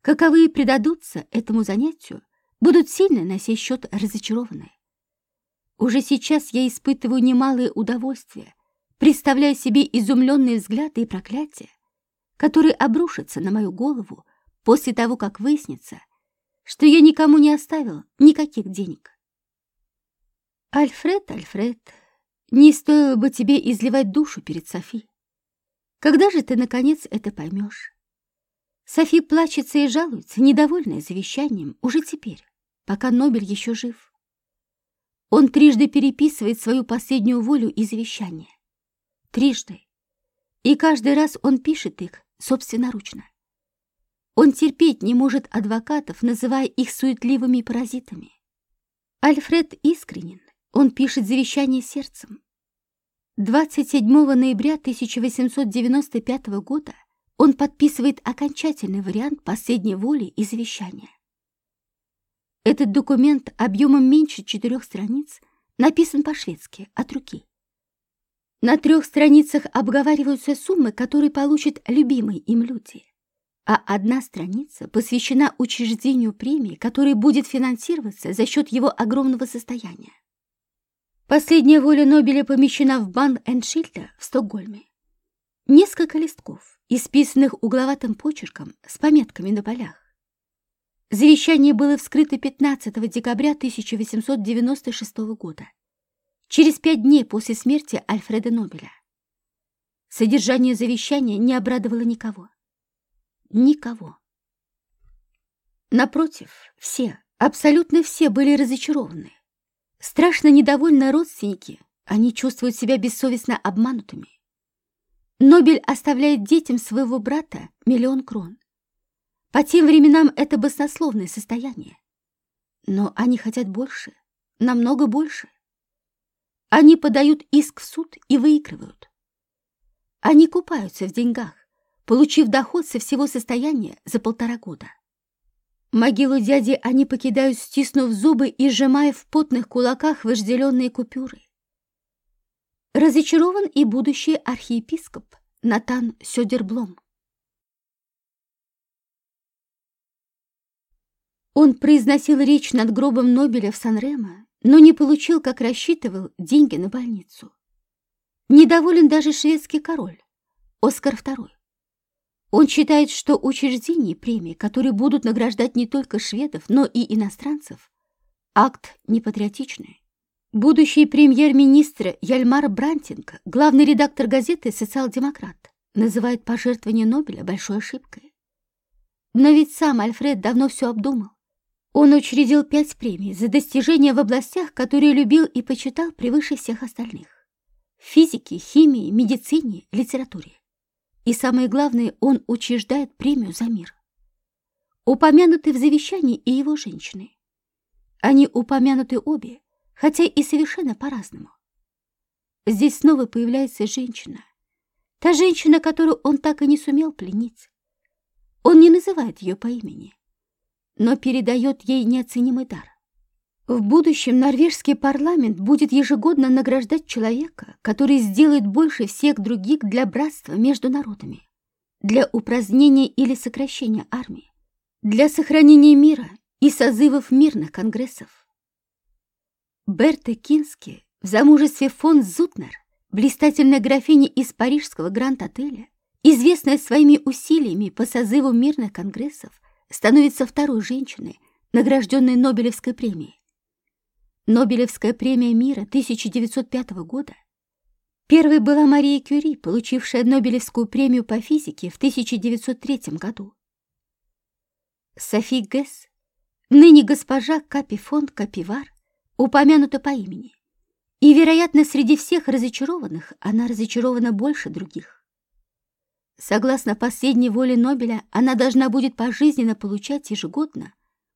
каковые предадутся этому занятию, будут сильно на сей счет разочарованы. Уже сейчас я испытываю немалое удовольствие, представляя себе изумленные взгляды и проклятия, которые обрушатся на мою голову после того, как выяснится, что я никому не оставил никаких денег. Альфред, Альфред, не стоило бы тебе изливать душу перед Софи. Когда же ты, наконец, это поймешь? Софи плачется и жалуется, недовольная завещанием, уже теперь, пока Нобель еще жив. Он трижды переписывает свою последнюю волю и завещание. Трижды. И каждый раз он пишет их собственноручно. Он терпеть не может адвокатов, называя их суетливыми паразитами. Альфред искренен, он пишет завещание сердцем. 27 ноября 1895 года он подписывает окончательный вариант последней воли и завещания. Этот документ объемом меньше четырех страниц написан по-шведски, от руки. На трех страницах обговариваются суммы, которые получат любимые им люди, а одна страница посвящена учреждению премии, которая будет финансироваться за счет его огромного состояния. Последняя воля Нобеля помещена в Бан Эншильда в Стокгольме. Несколько листков, исписанных угловатым почерком с пометками на полях. Завещание было вскрыто 15 декабря 1896 года, через пять дней после смерти Альфреда Нобеля. Содержание завещания не обрадовало никого. Никого. Напротив, все, абсолютно все были разочарованы. Страшно недовольны родственники, они чувствуют себя бессовестно обманутыми. Нобель оставляет детям своего брата миллион крон. По тем временам это баснословное состояние. Но они хотят больше, намного больше. Они подают иск в суд и выигрывают. Они купаются в деньгах, получив доход со всего состояния за полтора года. Могилу дяди они покидают, стиснув зубы и сжимая в потных кулаках вожделенные купюры. Разочарован и будущий архиепископ Натан Сёдерблом. Он произносил речь над гробом Нобеля в Сан-Ремо, но не получил, как рассчитывал, деньги на больницу. Недоволен даже шведский король, Оскар II. Он считает, что учреждение премии, которые будут награждать не только шведов, но и иностранцев, акт непатриотичный. Будущий премьер-министр Яльмар Брантинг, главный редактор газеты «Социал-демократ», называет пожертвование Нобеля большой ошибкой. Но ведь сам Альфред давно все обдумал. Он учредил пять премий за достижения в областях, которые любил и почитал превыше всех остальных. В физике, химии, медицине, литературе. И самое главное, он учреждает премию за мир. Упомянуты в завещании и его женщины. Они упомянуты обе, хотя и совершенно по-разному. Здесь снова появляется женщина. Та женщина, которую он так и не сумел пленить. Он не называет ее по имени, но передает ей неоценимый дар. В будущем норвежский парламент будет ежегодно награждать человека, который сделает больше всех других для братства между народами, для упразднения или сокращения армии, для сохранения мира и созывов мирных конгрессов. Берта Кински в замужестве фон Зутнер, блистательная графиня из парижского Гранд-отеля, известная своими усилиями по созыву мирных конгрессов, становится второй женщиной, награжденной Нобелевской премией. Нобелевская премия мира 1905 года Первой была Мария Кюри, получившая Нобелевскую премию по физике в 1903 году. Софи Гесс, ныне госпожа Капи фон Капивар, упомянута по имени. И, вероятно, среди всех разочарованных она разочарована больше других. Согласно последней воле Нобеля, она должна будет пожизненно получать ежегодно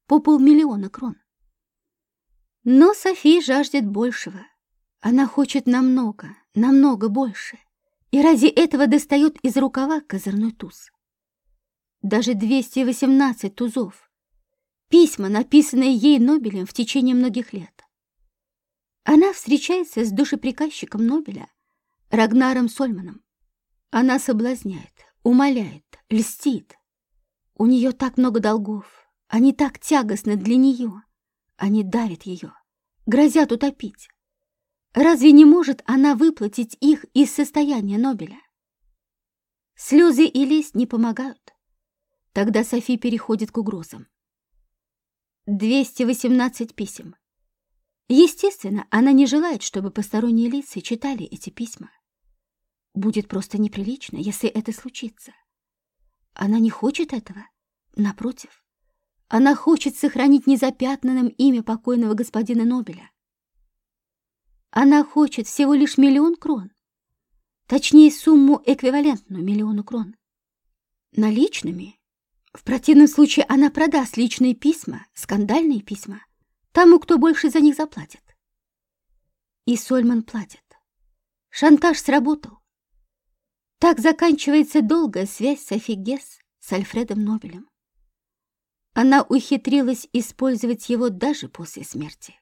по полмиллиона крон. Но София жаждет большего. Она хочет намного, намного больше. И ради этого достает из рукава козырной туз. Даже 218 тузов. Письма, написанные ей Нобелем в течение многих лет. Она встречается с душеприказчиком Нобеля Рагнаром Сольманом. Она соблазняет, умоляет, льстит. У нее так много долгов, они так тягостны для нее. Они давят ее, грозят утопить. Разве не может она выплатить их из состояния Нобеля? Слезы и лесть не помогают. Тогда Софи переходит к угрозам. 218 писем. Естественно, она не желает, чтобы посторонние лица читали эти письма. Будет просто неприлично, если это случится. Она не хочет этого. Напротив, она хочет сохранить незапятнанным имя покойного господина Нобеля. Она хочет всего лишь миллион крон. Точнее, сумму эквивалентную миллиону крон. Наличными. В противном случае она продаст личные письма, скандальные письма, тому, кто больше за них заплатит. И Сольман платит. Шантаж сработал. Так заканчивается долгая связь Софи Гесс с Альфредом Нобелем. Она ухитрилась использовать его даже после смерти.